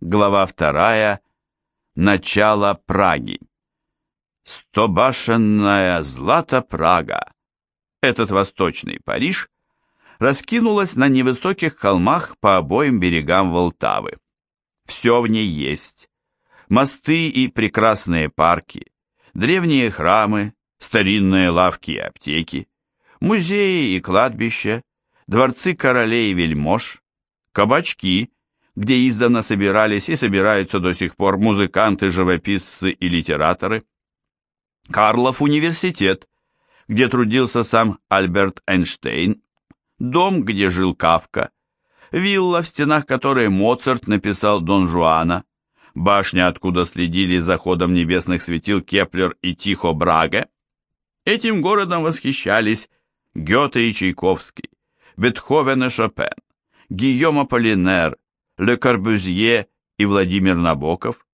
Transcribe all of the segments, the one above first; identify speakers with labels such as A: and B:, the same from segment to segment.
A: глава 2, начало Праги. Стобашенная Злата Прага, этот восточный Париж, раскинулась на невысоких холмах по обоим берегам Волтавы. Все в ней есть. Мосты и прекрасные парки, древние храмы, старинные лавки и аптеки, музеи и кладбища, дворцы королей и вельмож, кабачки, где издавна собирались и собираются до сих пор музыканты, живописцы и литераторы, Карлов университет, где трудился сам Альберт Эйнштейн, дом, где жил Кафка, вилла, в стенах которой Моцарт написал Дон Жуана, башня, откуда следили за ходом небесных светил Кеплер и Тихо Браге. Этим городом восхищались Гёте и Чайковский, Бетховен и Шопен, Гийом Аполлинер, Ле Корбюзье и Владимир Набоков.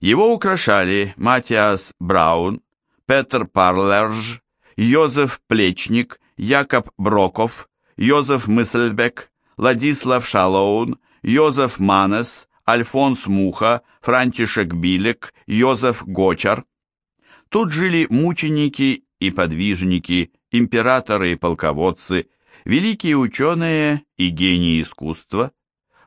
A: Его украшали Матиас Браун, Петр Парлерж, Йозеф Плечник, Якоб Броков, Йозеф Мысльбек, Ладислав Шалоун, Йозеф Манес, Альфонс Муха, Франтишек Билек, Йозеф Гочар. Тут жили мученики и подвижники, императоры и полководцы, великие ученые и гении искусства.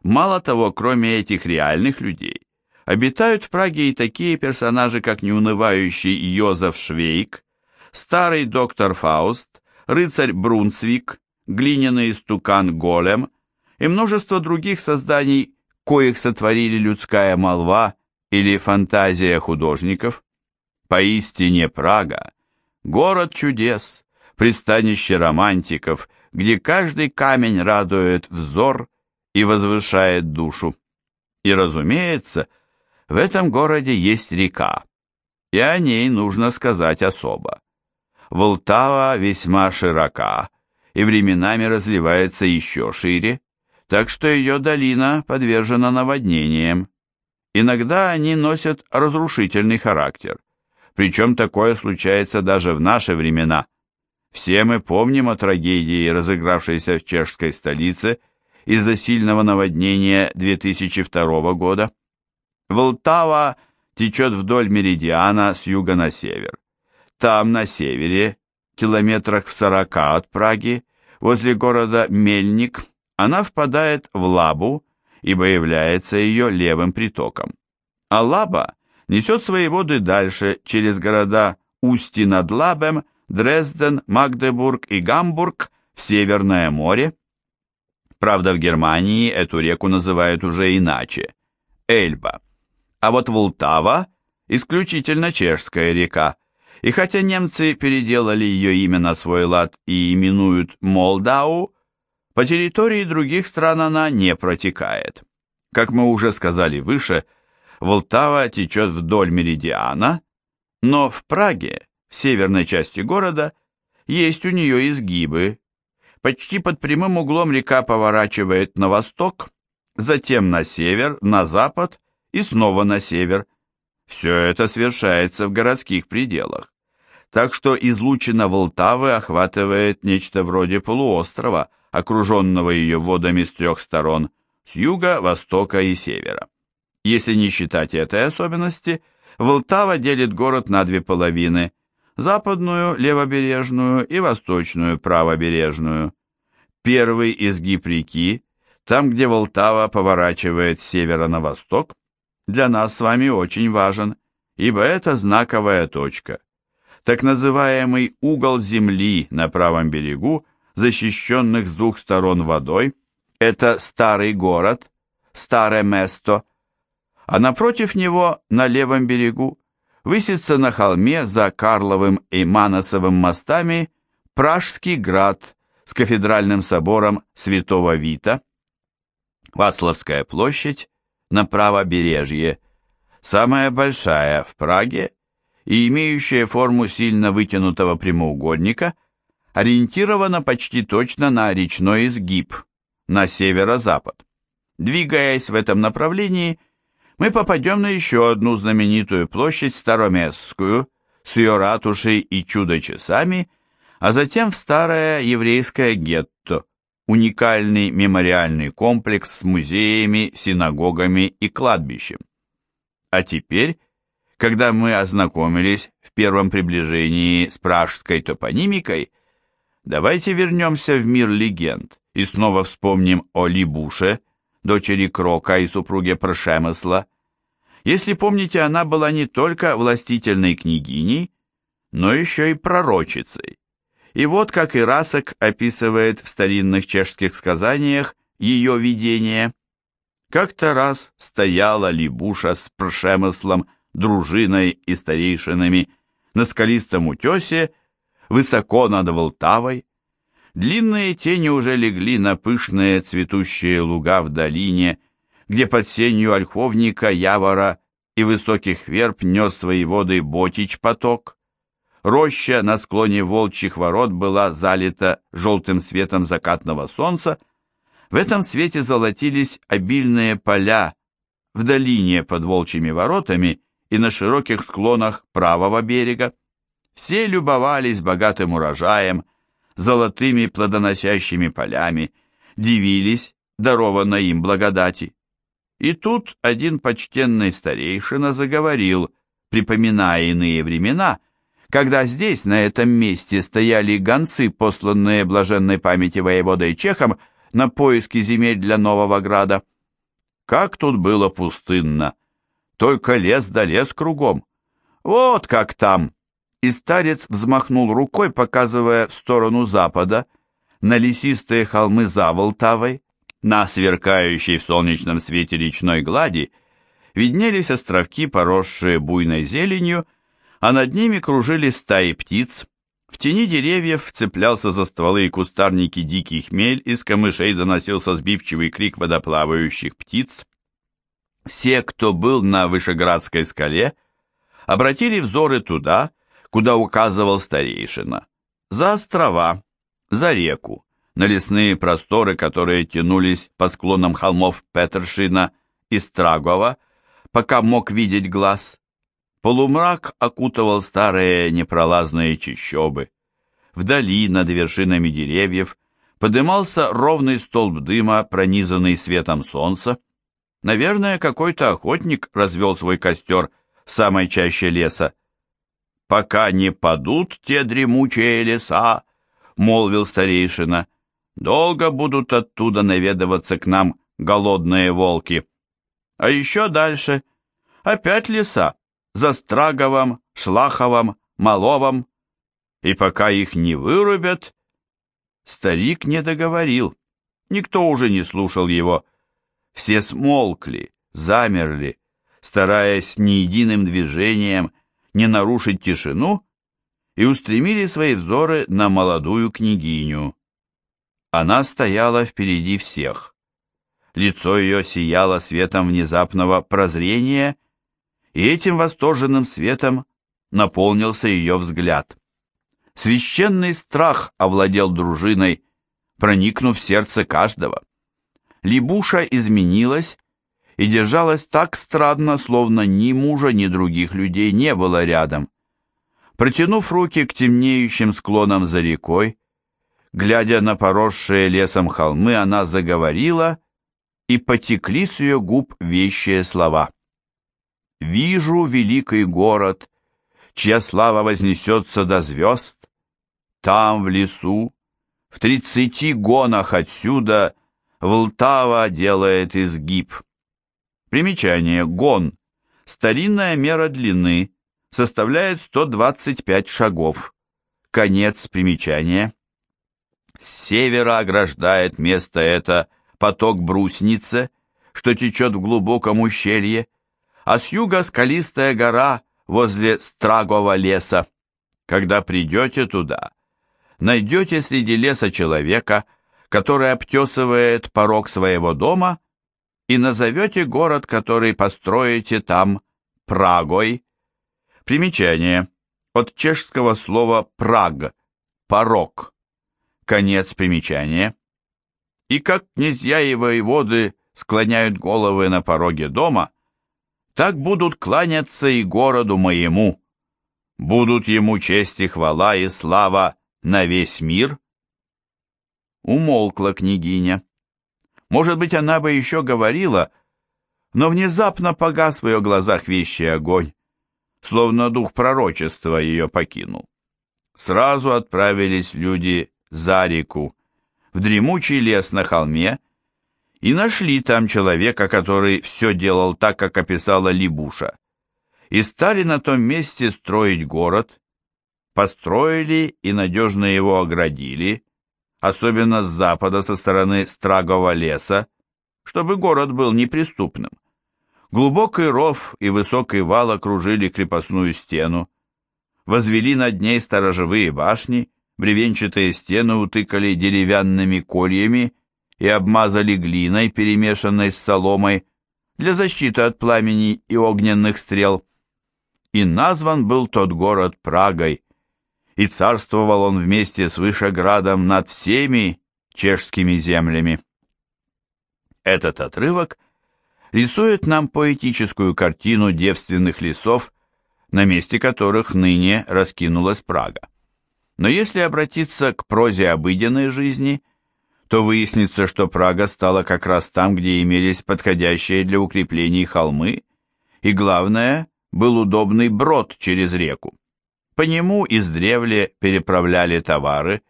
A: Мало того, кроме этих реальных людей, обитают в Праге и такие персонажи, как неунывающий Йозеф Швейк, старый доктор Фауст, рыцарь Брунцвик, глиняный стукан Голем и множество других созданий, коих сотворили людская молва или фантазия художников. Поистине Прага – город чудес, пристанище романтиков, где каждый камень радует взор и возвышает душу. И, разумеется, в этом городе есть река, и о ней нужно сказать особо. Волтава весьма широка и временами разливается еще шире, так что ее долина подвержена наводнениям. Иногда они носят разрушительный характер, причем такое случается даже в наши времена. Все мы помним о трагедии, разыгравшейся в чешской столице из-за сильного наводнения 2002 года. Волтава течет вдоль меридиана с юга на север. Там, на севере, километрах в сорока от Праги, возле города Мельник, она впадает в Лабу, ибо является ее левым притоком. А Лаба несет свои воды дальше, через города Усти над Лабем, Дрезден, Магдебург и Гамбург в Северное море. Правда, в Германии эту реку называют уже иначе – Эльба. А вот Волтава – исключительно чешская река, и хотя немцы переделали ее имя на свой лад и именуют Молдау, по территории других стран она не протекает. Как мы уже сказали выше, Волтава течет вдоль меридиана, но в Праге, в северной части города, есть у нее изгибы. Почти под прямым углом река поворачивает на восток, затем на север, на запад и снова на север – все это совершается в городских пределах. Так что излучина Волтавы охватывает нечто вроде полуострова, окруженного ее водами с трех сторон, с юга, востока и севера. Если не считать этой особенности, Волтава делит город на две половины – западную, левобережную и восточную, правобережную. Первый изгиб реки, там, где Волтава поворачивает с севера на восток, для нас с вами очень важен, ибо это знаковая точка. Так называемый угол земли на правом берегу, защищенных с двух сторон водой, это старый город, старое место, а напротив него, на левом берегу, высится на холме за Карловым и Маносовым мостами Пражский град с кафедральным собором Святого Вита, Вацлавская площадь, на правобережье, самая большая в Праге и имеющая форму сильно вытянутого прямоугольника, ориентирована почти точно на речной изгиб, на северо-запад. Двигаясь в этом направлении, мы попадем на еще одну знаменитую площадь Староместскую с ее ратушей и чудо-часами, а затем в старое еврейское гетто. уникальный мемориальный комплекс с музеями, синагогами и кладбищем. А теперь, когда мы ознакомились в первом приближении с пражской топонимикой, давайте вернемся в мир легенд и снова вспомним о Либуше, дочери Крока и супруге Прошемысла. Если помните, она была не только властительной княгиней, но еще и пророчицей. И вот как Ирасок описывает в старинных чешских сказаниях ее видение. Как-то раз стояла Либуша с Пршемыслом, дружиной и старейшинами на скалистом утесе, высоко над Волтавой. Длинные тени уже легли на пышные цветущие луга в долине, где под сенью ольховника, явора и высоких верб нес свои воды Ботич поток. Роща на склоне волчьих ворот была залита желтым светом закатного солнца. В этом свете золотились обильные поля в долине под волчьими воротами и на широких склонах правого берега. Все любовались богатым урожаем, золотыми плодоносящими полями, дивились дарованной им благодати. И тут один почтенный старейшина заговорил, припоминая иные времена, когда здесь, на этом месте, стояли гонцы, посланные блаженной памяти воеводой Чехом на поиски земель для Нового Града. Как тут было пустынно! Только лес да лес кругом. Вот как там! И старец взмахнул рукой, показывая в сторону запада, на лесистые холмы за Волтавой, на сверкающей в солнечном свете речной глади, виднелись островки, поросшие буйной зеленью, а над ними кружили стаи птиц. В тени деревьев цеплялся за стволы и кустарники дикий хмель, из камышей доносился сбивчивый крик водоплавающих птиц. Все, кто был на Вышеградской скале, обратили взоры туда, куда указывал старейшина, за острова, за реку, на лесные просторы, которые тянулись по склонам холмов Петершина и Страгова, пока мог видеть глаз. Полумрак окутывал старые непролазные чащобы. Вдали, над вершинами деревьев, подымался ровный столб дыма, пронизанный светом солнца. Наверное, какой-то охотник развел свой костер в самой чаще леса. «Пока не падут те дремучие леса», — молвил старейшина, — «долго будут оттуда наведываться к нам голодные волки». А еще дальше опять леса, за Страговом, Шлаховом, Маловом, и пока их не вырубят... Старик не договорил, никто уже не слушал его. Все смолкли, замерли, стараясь ни единым движением не нарушить тишину, и устремили свои взоры на молодую княгиню. Она стояла впереди всех. Лицо ее сияло светом внезапного прозрения и этим восторженным светом наполнился ее взгляд. Священный страх овладел дружиной, проникнув в сердце каждого. Либуша изменилась и держалась так странно, словно ни мужа, ни других людей не было рядом. Протянув руки к темнеющим склонам за рекой, глядя на поросшие лесом холмы, она заговорила, и потекли с ее губ вещие слова. Вижу великий город, чья слава вознесется до звезд. Там, в лесу, в тридцати гонах отсюда, Влтава делает изгиб. Примечание. Гон. Старинная мера длины. Составляет 125 шагов. Конец примечания. С севера ограждает место это поток брусницы, что течет в глубоком ущелье, а с юга скалистая гора возле Страгова леса. Когда придете туда, найдете среди леса человека, который обтесывает порог своего дома, и назовете город, который построите там, Прагой. Примечание. От чешского слова «праг» – порог. Конец примечания. И как князья и воеводы склоняют головы на пороге дома – так будут кланяться и городу моему. Будут ему честь и хвала и слава на весь мир. умолкла княгиня. Может быть, она бы еще говорила, но внезапно погас в ее глазах вещий огонь, словно дух пророчества ее покинул. Сразу отправились люди за реку, в дремучий лес на холме, и нашли там человека, который все делал так, как описала Либуша, и стали на том месте строить город, построили и надежно его оградили, особенно с запада со стороны Страгового леса, чтобы город был неприступным. Глубокий ров и высокий вал окружили крепостную стену, возвели над ней сторожевые башни, бревенчатые стены утыкали деревянными кольями и обмазали глиной, перемешанной с соломой, для защиты от пламени и огненных стрел. И назван был тот город Прагой, и царствовал он вместе с Вышеградом над всеми чешскими землями. Этот отрывок рисует нам поэтическую картину девственных лесов, на месте которых ныне раскинулась Прага. Но если обратиться к прозе обыденной жизни – то выяснится, что Прага стала как раз там, где имелись подходящие для укреплений холмы, и, главное, был удобный брод через реку. По нему издревле переправляли товары,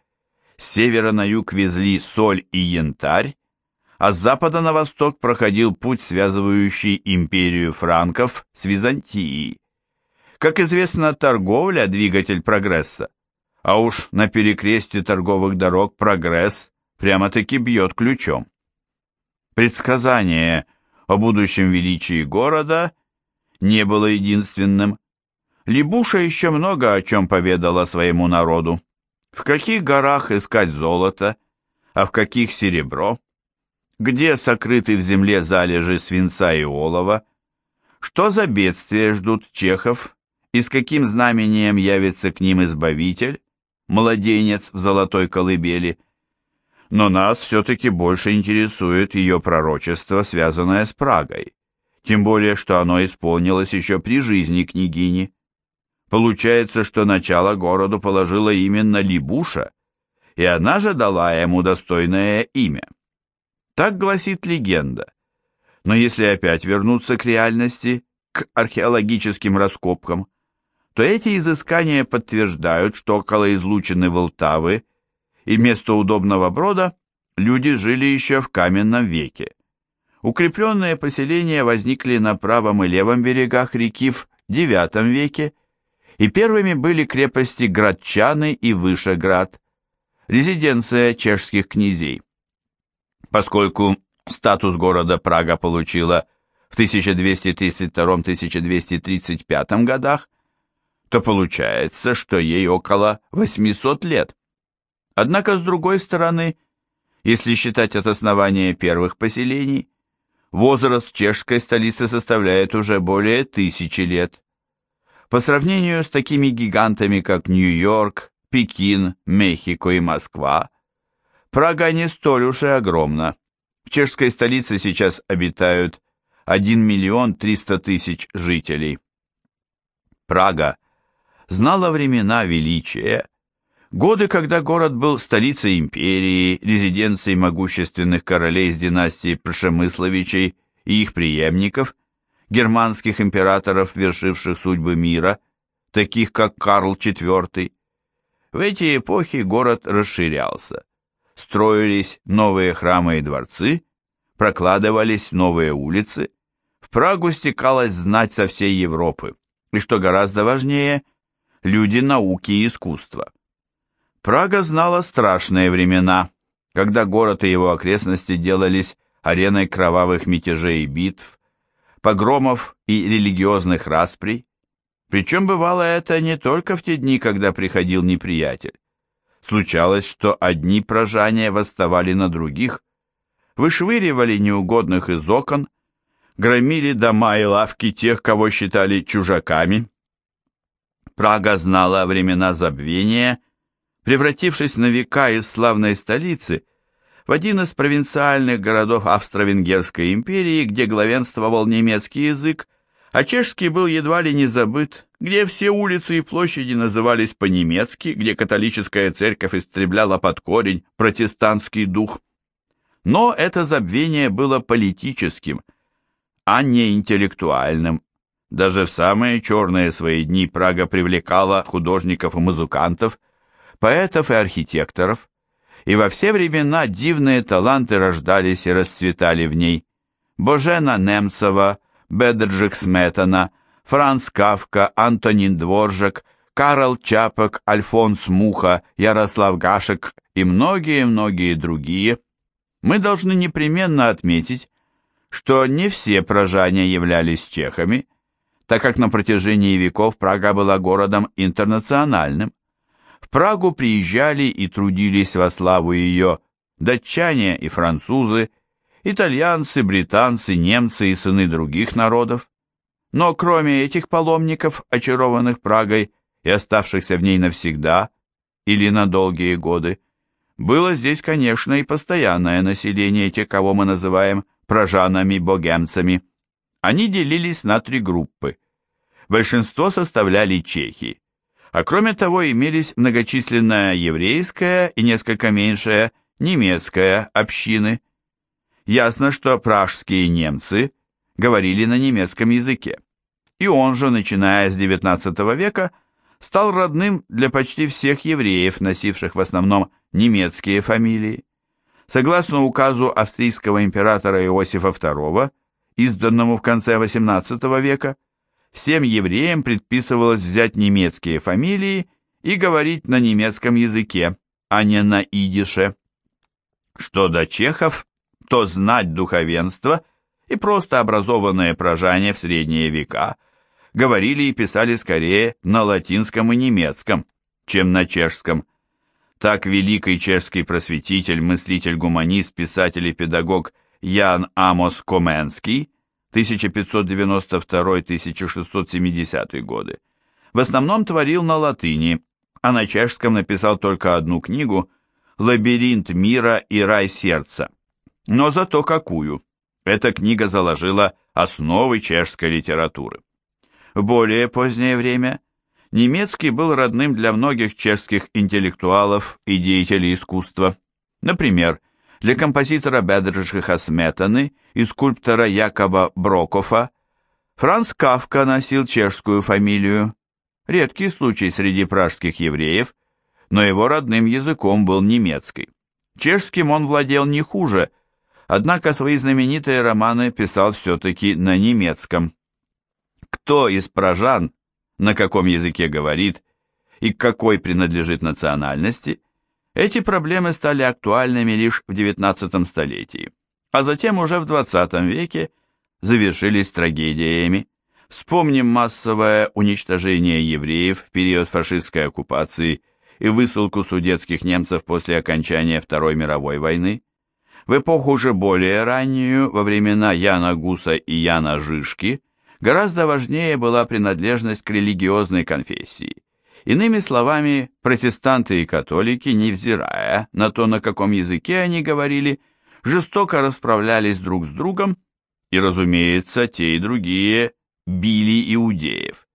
A: с севера на юг везли соль и янтарь, а с запада на восток проходил путь, связывающий империю франков с Византией. Как известно, торговля – двигатель прогресса, а уж на перекрестье торговых дорог прогресс прямо-таки бьет ключом. Предсказание о будущем величии города не было единственным. Либуша еще много о чем поведала своему народу. В каких горах искать золото, а в каких серебро, где сокрыты в земле залежи свинца и олова, что за бедствия ждут чехов и с каким знамением явится к ним избавитель, младенец в золотой колыбели – но нас все-таки больше интересует ее пророчество, связанное с Прагой, тем более, что оно исполнилось еще при жизни княгини. Получается, что начало городу положила именно Либуша, и она же дала ему достойное имя. Так гласит легенда. Но если опять вернуться к реальности, к археологическим раскопкам, то эти изыскания подтверждают, что около излучины Волтавы – и вместо удобного брода люди жили еще в каменном веке. Укрепленные поселения возникли на правом и левом берегах реки в IX веке, и первыми были крепости Градчаны и Вышеград, резиденция чешских князей. Поскольку статус города Прага получила в 1232-1235 годах, то получается, что ей около 800 лет. Однако, с другой стороны, если считать от основания первых поселений, возраст чешской столицы составляет уже более тысячи лет. По сравнению с такими гигантами, как Нью-Йорк, Пекин, Мехико и Москва, Прага не столь уж и огромна. В чешской столице сейчас обитают 1 миллион 300 тысяч жителей. Прага знала времена величия, Годы, когда город был столицей империи, резиденцией могущественных королей из династии Прошемысловичей и их преемников, германских императоров, вершивших судьбы мира, таких как Карл IV. В эти эпохи город расширялся. Строились новые храмы и дворцы, прокладывались новые улицы, в Прагу стекалась знать со всей Европы, и, что гораздо важнее, люди науки и искусства. Прага знала страшные времена, когда город и его окрестности делались ареной кровавых мятежей и битв, погромов и религиозных расприй. Причем бывало это не только в те дни, когда приходил неприятель. Случалось, что одни прожания восставали на других, вышвыривали неугодных из окон, громили дома и лавки тех, кого считали чужаками. Прага знала времена забвения превратившись на века из славной столицы в один из провинциальных городов Австро-Венгерской империи, где главенствовал немецкий язык, а чешский был едва ли не забыт, где все улицы и площади назывались по-немецки, где католическая церковь истребляла под корень протестантский дух. Но это забвение было политическим, а не интеллектуальным. Даже в самые черные свои дни Прага привлекала художников и музыкантов, поэтов и архитекторов, и во все времена дивные таланты рождались и расцветали в ней. Божена Немцева, Бедржик Сметана, Франц Кавка, Антонин Дворжак, Карл Чапок, Альфонс Муха, Ярослав Гашек и многие-многие другие. Мы должны непременно отметить, что не все прожане являлись чехами, так как на протяжении веков Прага была городом интернациональным. В Прагу приезжали и трудились во славу ее датчане и французы, итальянцы, британцы, немцы и сыны других народов. Но кроме этих паломников, очарованных Прагой и оставшихся в ней навсегда или на долгие годы, было здесь, конечно, и постоянное население тех, кого мы называем прожанами-богемцами. Они делились на три группы. Большинство составляли чехи, а кроме того имелись многочисленная еврейская и несколько меньшая немецкая общины. Ясно, что пражские немцы говорили на немецком языке, и он же, начиная с XIX века, стал родным для почти всех евреев, носивших в основном немецкие фамилии. Согласно указу австрийского императора Иосифа II, изданному в конце XVIII века, всем евреям предписывалось взять немецкие фамилии и говорить на немецком языке, а не на идише. Что до чехов, то знать духовенство и просто образованные прожане в средние века говорили и писали скорее на латинском и немецком, чем на чешском. Так великий чешский просветитель, мыслитель, гуманист, писатель и педагог Ян Амос Коменский 1592-1670 годы, в основном творил на латыни, а на чешском написал только одну книгу «Лабиринт мира и рай сердца». Но зато какую! Эта книга заложила основы чешской литературы. В более позднее время немецкий был родным для многих чешских интеллектуалов и деятелей искусства. Например, для композитора Бедржиха Сметаны и скульптора Якоба Брокофа Франц Кавка носил чешскую фамилию. Редкий случай среди пражских евреев, но его родным языком был немецкий. Чешским он владел не хуже, однако свои знаменитые романы писал все-таки на немецком. Кто из пражан, на каком языке говорит и к какой принадлежит национальности – эти проблемы стали актуальными лишь в XIX столетии, а затем уже в XX веке завершились трагедиями. Вспомним массовое уничтожение евреев в период фашистской оккупации и высылку судетских немцев после окончания Второй мировой войны. В эпоху уже более раннюю, во времена Яна Гуса и Яна Жишки, гораздо важнее была принадлежность к религиозной конфессии. Иными словами, протестанты и католики, невзирая на то, на каком языке они говорили, жестоко расправлялись друг с другом, и, разумеется, те и другие били иудеев.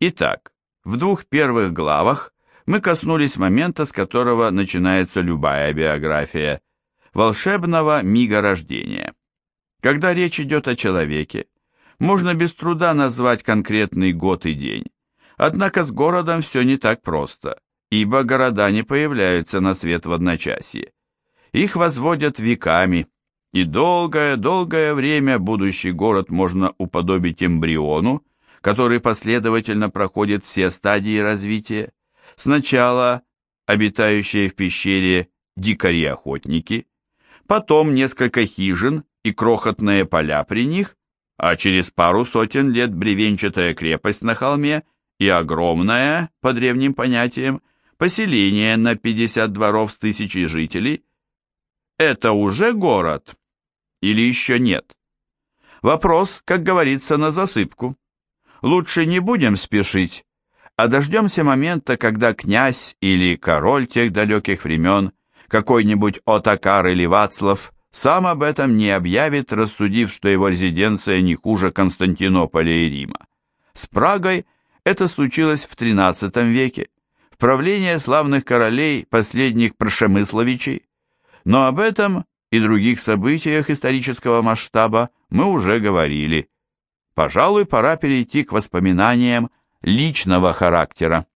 A: Итак, в двух первых главах мы коснулись момента, с которого начинается любая биография, волшебного мига рождения. Когда речь идет о человеке, можно без труда назвать конкретный год и день. Однако с городом все не так просто, ибо города не появляются на свет в одночасье. Их возводят веками, и долгое-долгое время будущий город можно уподобить эмбриону, который последовательно проходит все стадии развития. Сначала обитающие в пещере дикари-охотники, потом несколько хижин и крохотные поля при них, а через пару сотен лет бревенчатая крепость на холме и огромное, по древним понятиям, поселение на 50 дворов с тысячей жителей, это уже город или еще нет? Вопрос, как говорится, на засыпку. Лучше не будем спешить, а дождемся момента, когда князь или король тех далеких времен, какой-нибудь Отакар или Вацлав, сам об этом не объявит, рассудив, что его резиденция не хуже Константинополя и Рима. С Прагой Это случилось в XIII веке, в правление славных королей последних Прошемысловичей, но об этом и других событиях исторического масштаба мы уже говорили. Пожалуй, пора перейти к воспоминаниям личного характера.